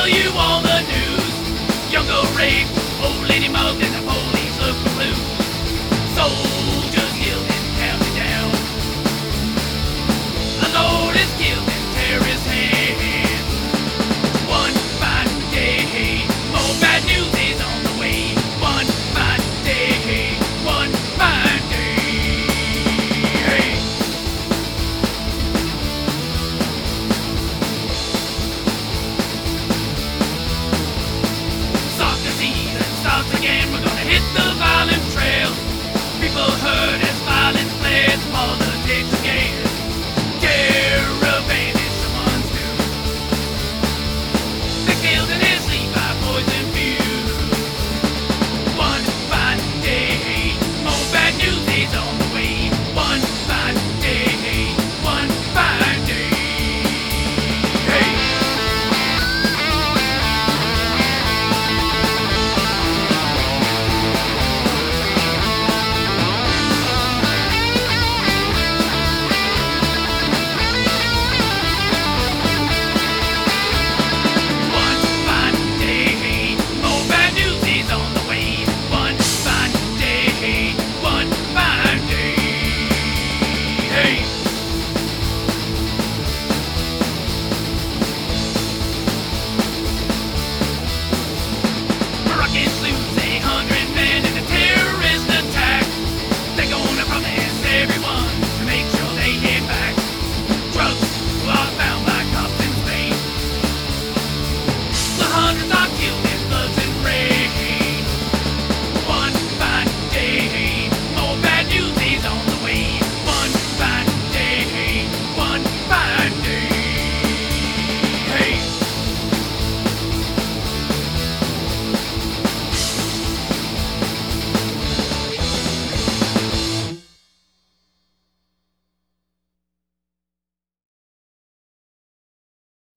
tell you all the news. Younger rape, old lady mouth you.